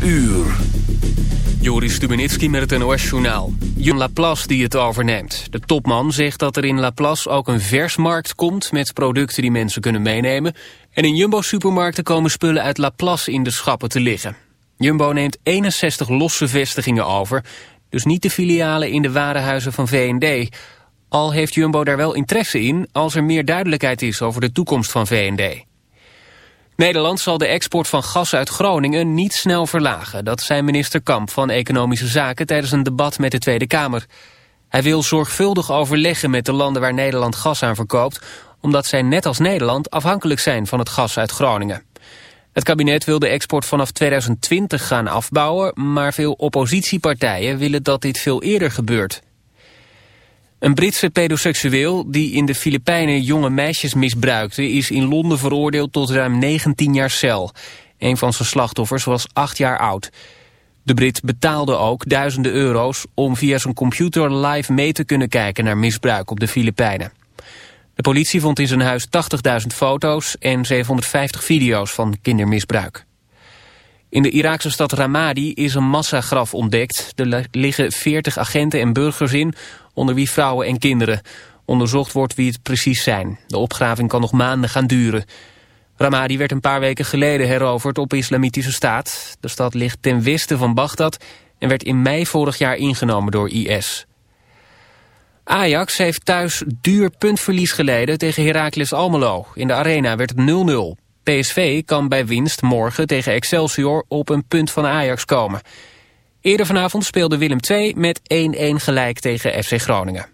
12 uur. Joris Stubenitski met het NOS-journaal. Jan Laplace die het overneemt. De topman zegt dat er in Laplace ook een versmarkt komt... met producten die mensen kunnen meenemen. En in Jumbo-supermarkten komen spullen uit Laplace in de schappen te liggen. Jumbo neemt 61 losse vestigingen over. Dus niet de filialen in de warenhuizen van V&D. Al heeft Jumbo daar wel interesse in... als er meer duidelijkheid is over de toekomst van V&D. Nederland zal de export van gas uit Groningen niet snel verlagen. Dat zei minister Kamp van Economische Zaken tijdens een debat met de Tweede Kamer. Hij wil zorgvuldig overleggen met de landen waar Nederland gas aan verkoopt... omdat zij net als Nederland afhankelijk zijn van het gas uit Groningen. Het kabinet wil de export vanaf 2020 gaan afbouwen... maar veel oppositiepartijen willen dat dit veel eerder gebeurt. Een Britse pedoseksueel die in de Filipijnen jonge meisjes misbruikte... is in Londen veroordeeld tot ruim 19 jaar cel. Een van zijn slachtoffers was 8 jaar oud. De Brit betaalde ook duizenden euro's om via zijn computer live mee te kunnen kijken naar misbruik op de Filipijnen. De politie vond in zijn huis 80.000 foto's en 750 video's van kindermisbruik. In de Iraakse stad Ramadi is een massagraf ontdekt. Er liggen 40 agenten en burgers in onder wie vrouwen en kinderen. Onderzocht wordt wie het precies zijn. De opgraving kan nog maanden gaan duren. Ramadi werd een paar weken geleden heroverd op islamitische staat. De stad ligt ten westen van Bagdad en werd in mei vorig jaar ingenomen door IS. Ajax heeft thuis duur puntverlies geleden tegen Heracles Almelo. In de arena werd het 0-0. PSV kan bij winst morgen tegen Excelsior op een punt van Ajax komen. Eerder vanavond speelde Willem II met 1-1 gelijk tegen FC Groningen.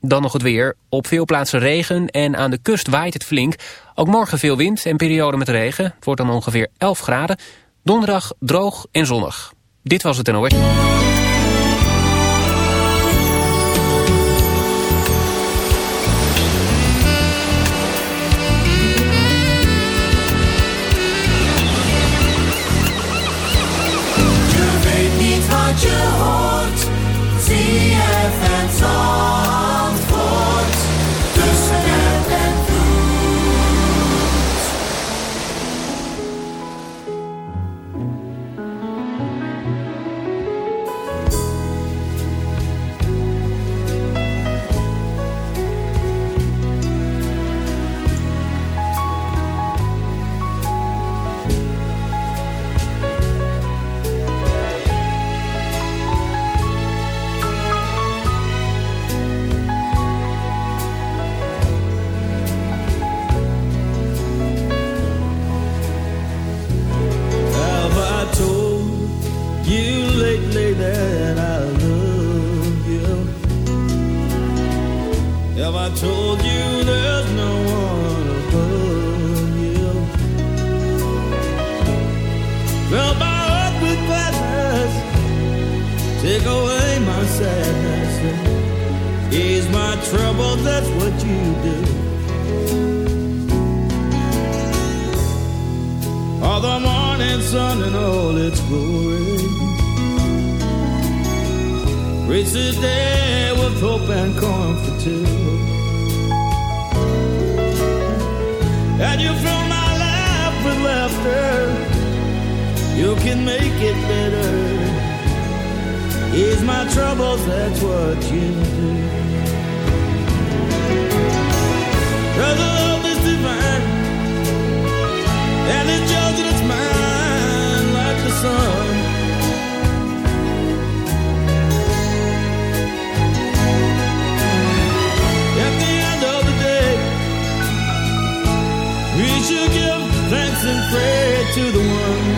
Dan nog het weer. Op veel plaatsen regen en aan de kust waait het flink. Ook morgen veel wind en periode met regen. Het wordt dan ongeveer 11 graden. Donderdag droog en zonnig. Dit was het NOS. of make it better. Ease my troubles, that's what you do. Cause love is divine, and it's yours it's mine like the sun. At the end of the day, we should give thanks and pray to the one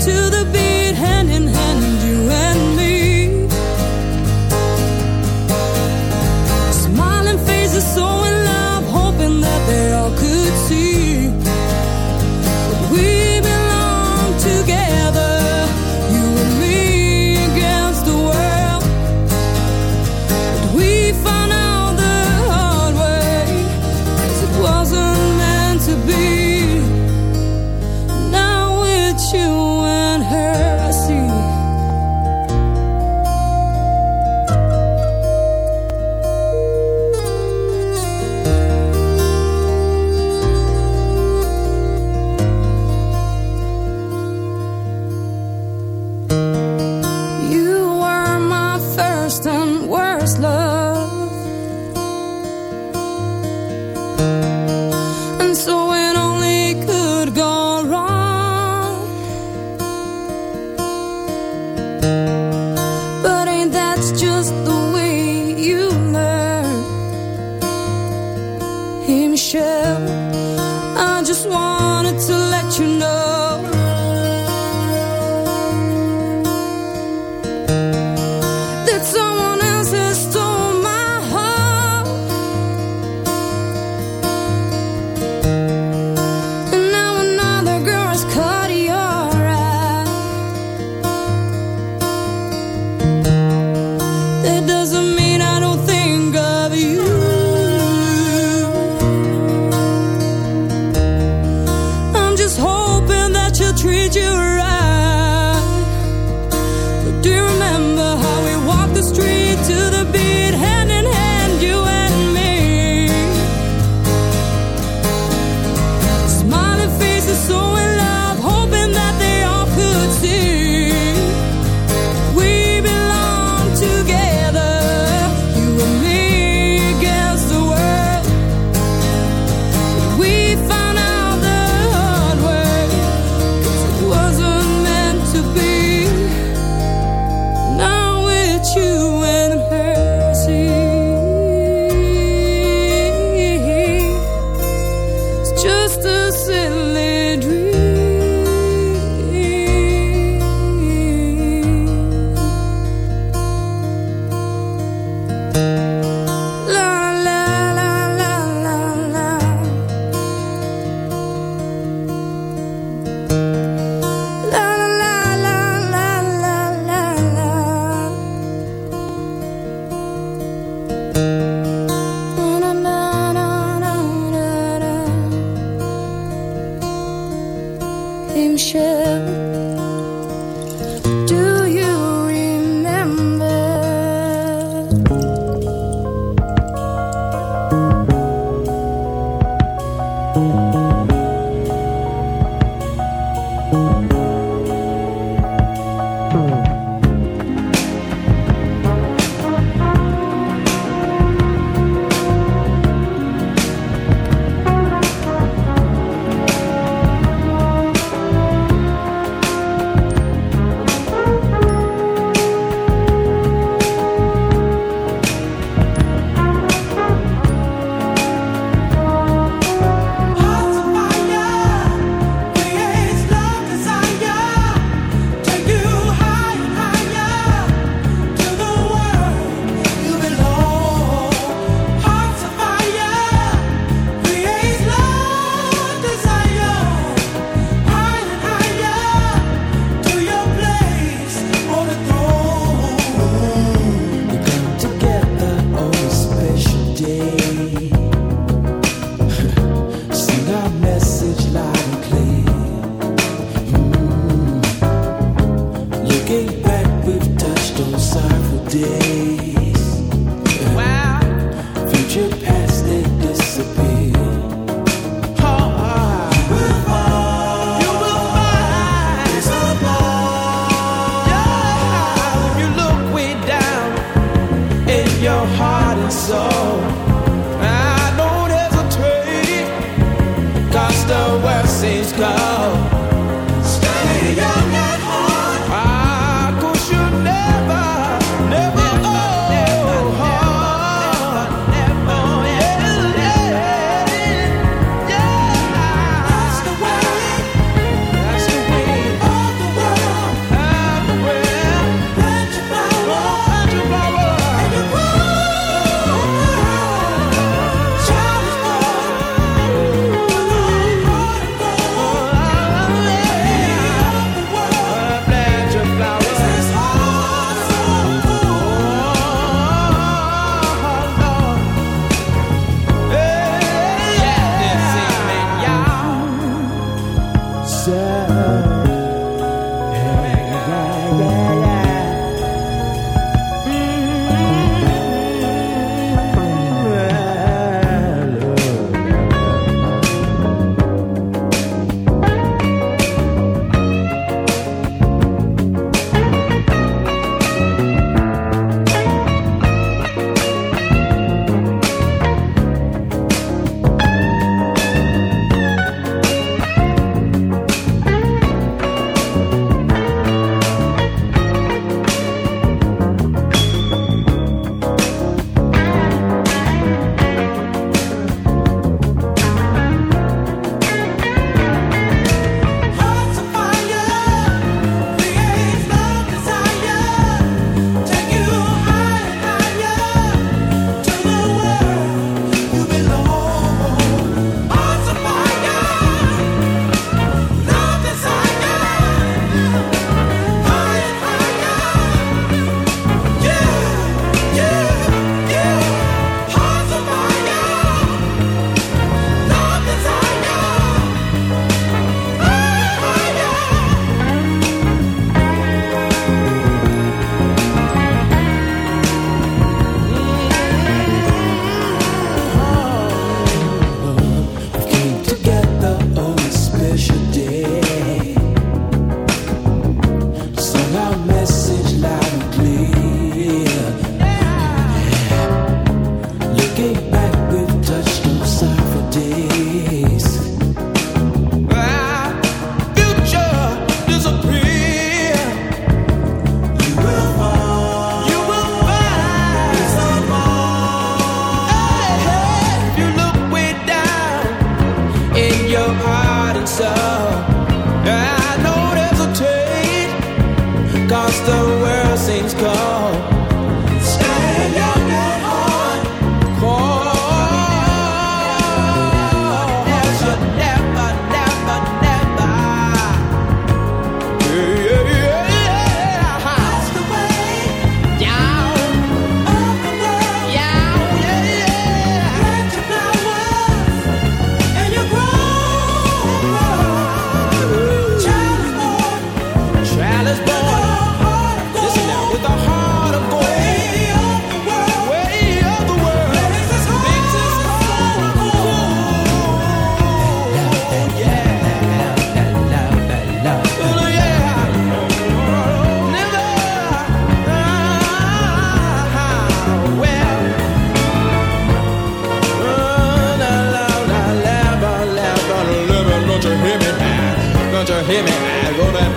To the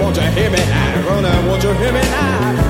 won't you hear me now? Gonna, won't you hear me now?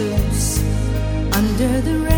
under the rain.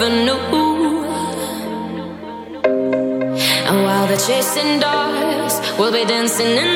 never knew. And while they're chasing dogs, we'll be dancing in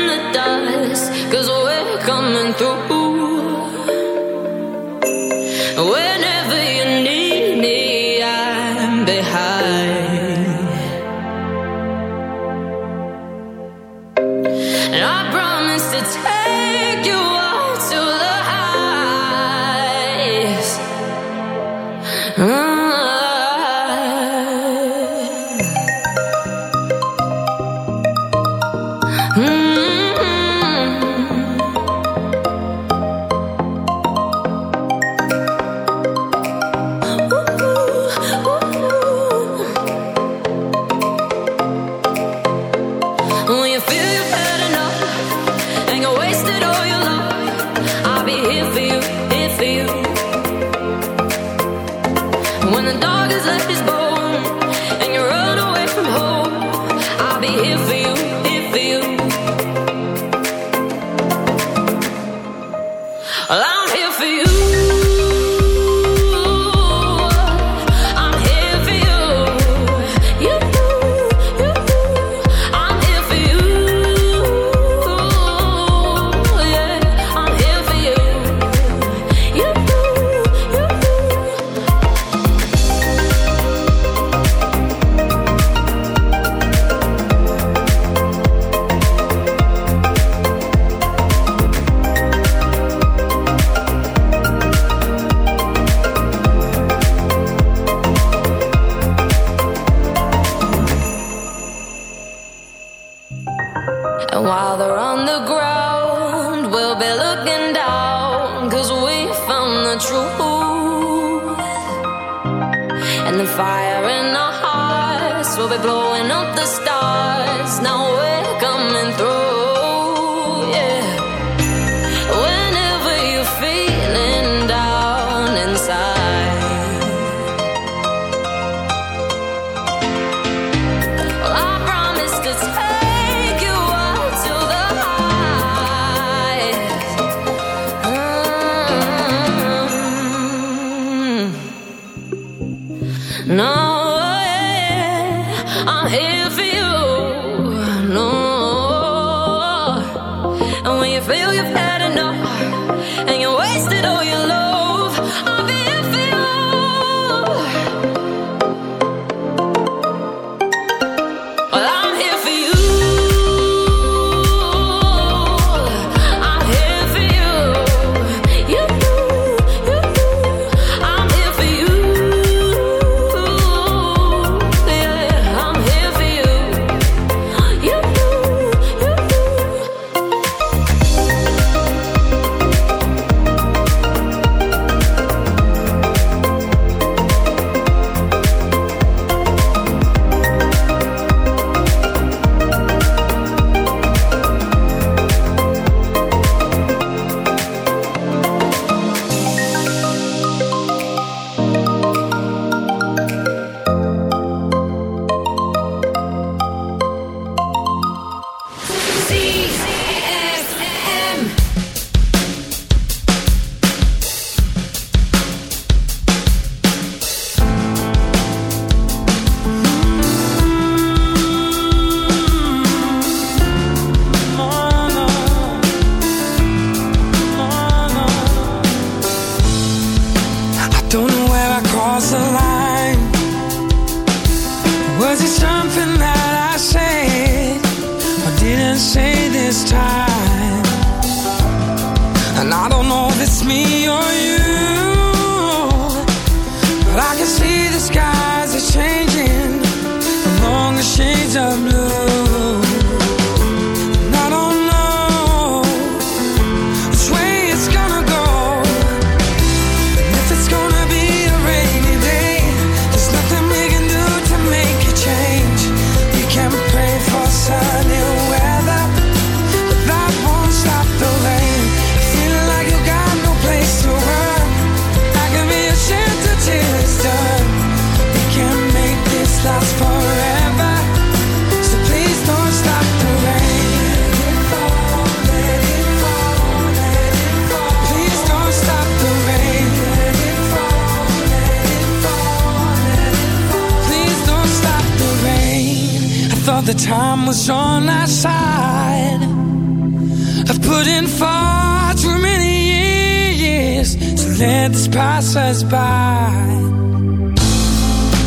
couldn't fight for many years. So let this pass us by.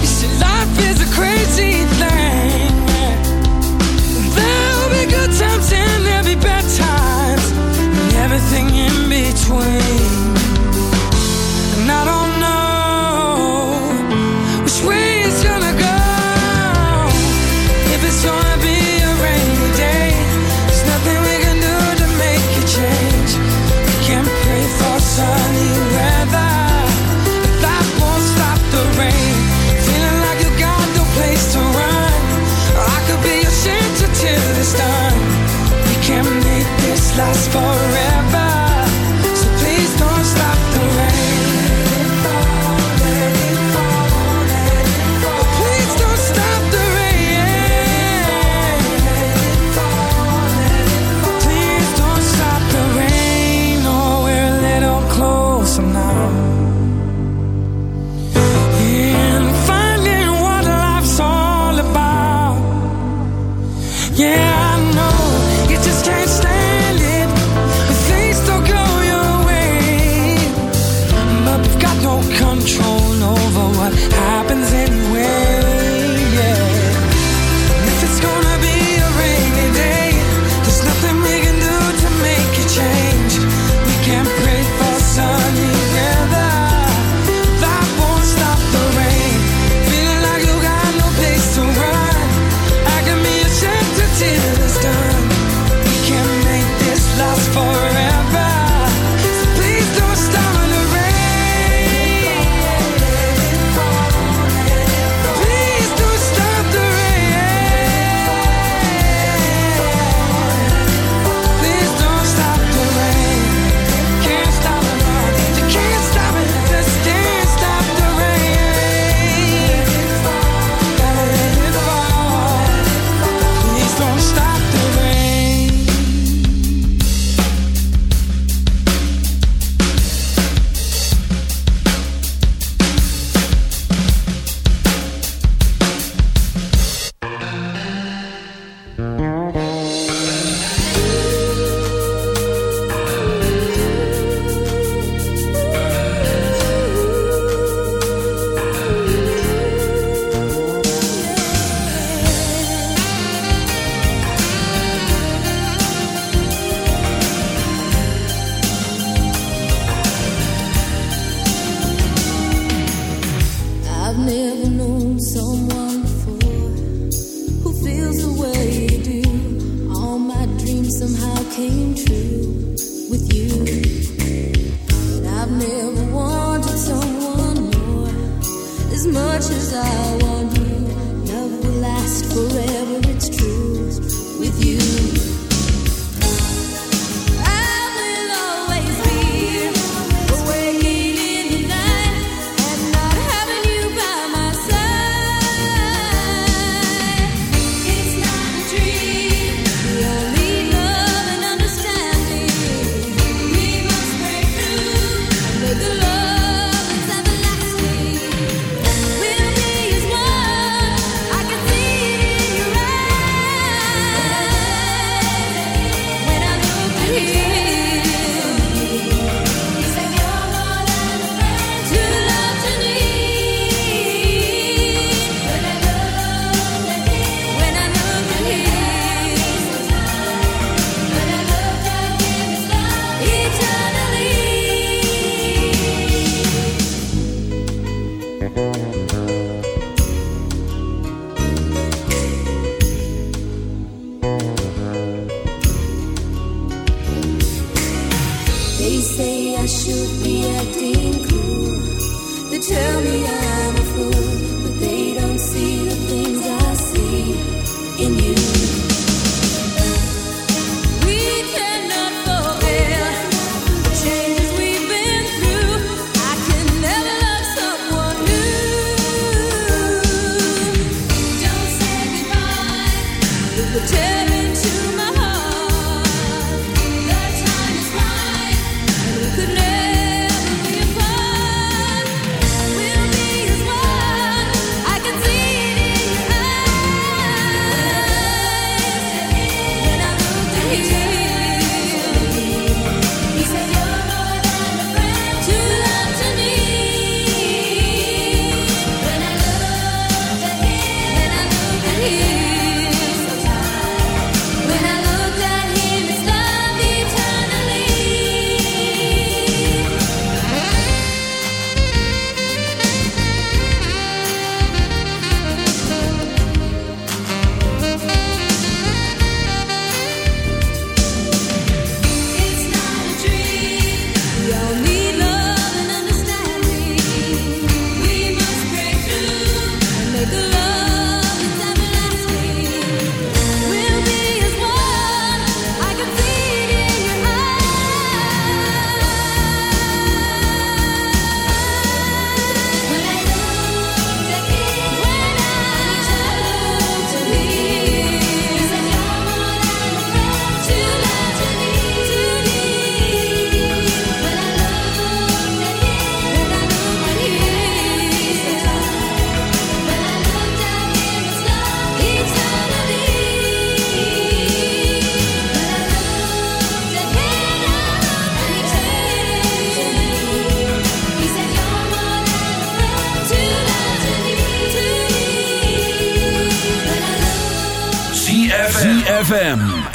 You see, life is a crazy thing. There'll be good times and there'll be bad times, and everything in between. last forever.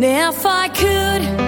And if I could,